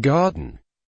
garden.